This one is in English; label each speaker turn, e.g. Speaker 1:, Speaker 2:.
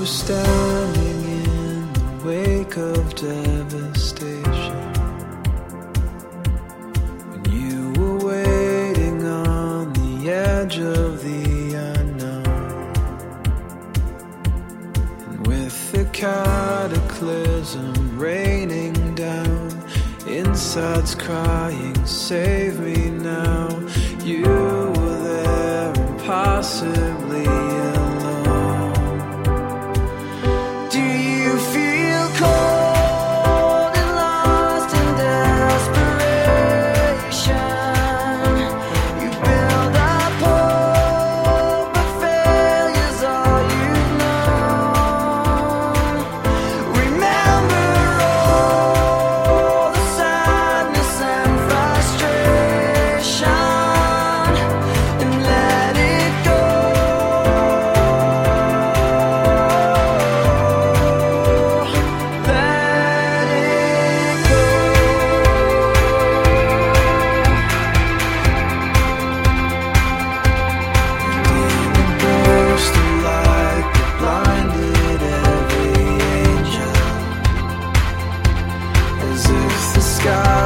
Speaker 1: Were standing in the wake of devastation. When you were waiting on the edge of the unknown. And with the cataclysm raining down, inside's crying, Save me now. You were there, impossibly sky.